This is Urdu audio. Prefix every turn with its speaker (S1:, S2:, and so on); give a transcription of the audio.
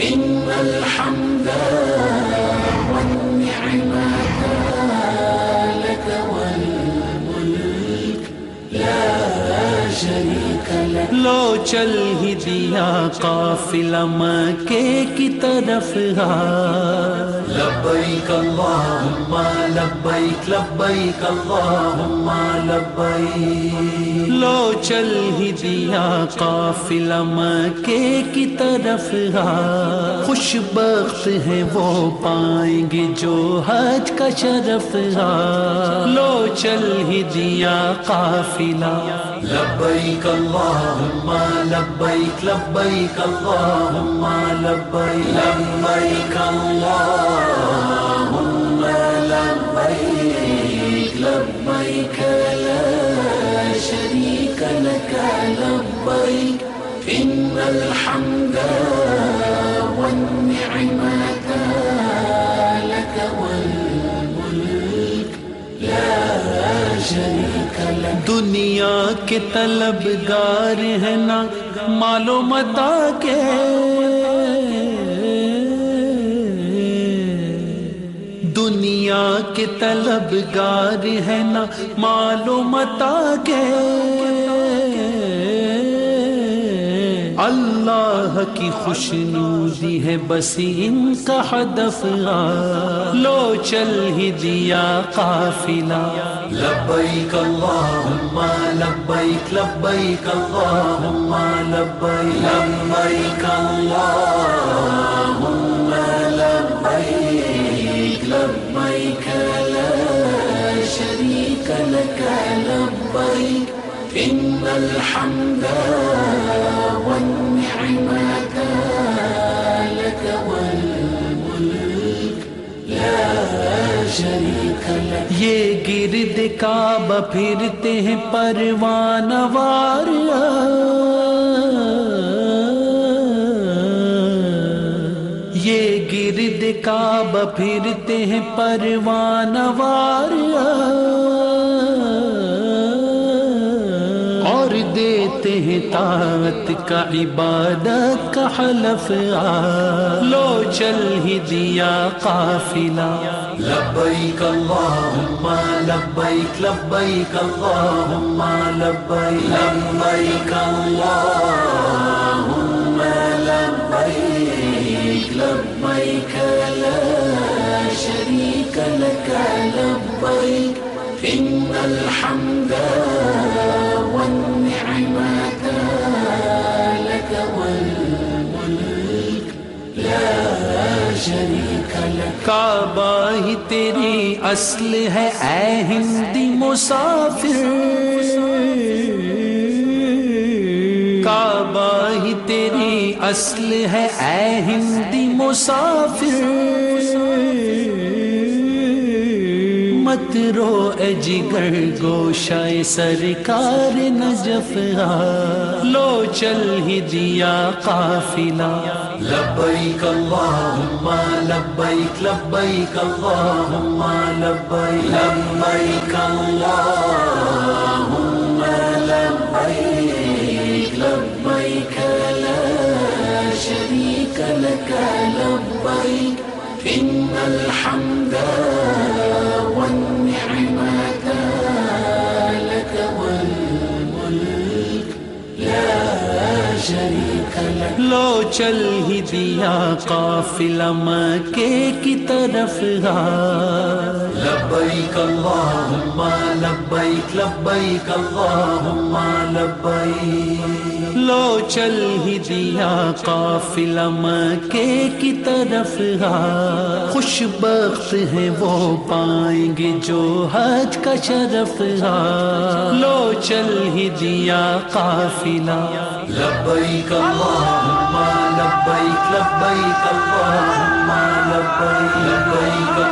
S1: إن الحمد والنعمة لك والملك لا شريك لك. لو چل ہی دیا قافلہ مکے کی طرف ہے لبيك اللهم لبيك لبيك اللهم لبيك لو چل ہی دیا قافلہ مکے کی طرف خوش بخت ہے وہ پائیں گے جو حج کا شرف ہا چل يا قافلة لبيك اللهم لبيك لبيك اللهم لبيك لبيك اللهم لبيك لبيك لا شريك لك لبيك. إن الحمد والنعمة دنیا کے طلبگار ہے نا، مالو متا کے۔ دنیا کے طلبگار ہے نا، مالو متا کے۔ اللہ کی خوش نوزی ہے بس ان کا حدف لو چل ہی دیا قافلہ لبیک اللہم لبیک لبیک اللہم لبیک لبیک اللہم لبیک لبیک لا شریک لکا لبیک ان الحمد والنبیک یہ گرد کعبہ پھرتے ہیں پروان وار. یہ گرد کعبہ پھرتے ہیں پروان وار. دیتے ہیں طاعت کا عبادت کا حلف آ لو چل ہی دیا قافلہ لبیک اللہم لبیک لبیک اللہم لبیک لبیک اللہم لبیک لبیک لا شریک لکا لبیک ان الحمدہ کعبہ ہی تیری اصل ہے، اے ہندی مسافر۔ کعبہ ہی تیری اصل ہے، اے ہندی مسافر۔ مت رو اے جگر، گوشائے سرکار نجف لو چل ہی دیا قافلہ۔ لبيك اللهم لبيك لبيك اللهم لبيك لبيك اللهم لبيك لبيك لا شريك لك لبيك إن الحمد لله شريك لو چل ہی دیا قافلہ مکے کی طرف گا۔ لبیک اللہم، لبیک لبیک اللہم، لبیک۔ لو چل ہی دیا قافلہ مکے کی طرف خوش بخت ہے وہ پائیں گے جو حج کا شرف لو چل ہی دیا قافلہ۔ لبیک اللہم، لبیک لبیک اللہم، لبیک لبیک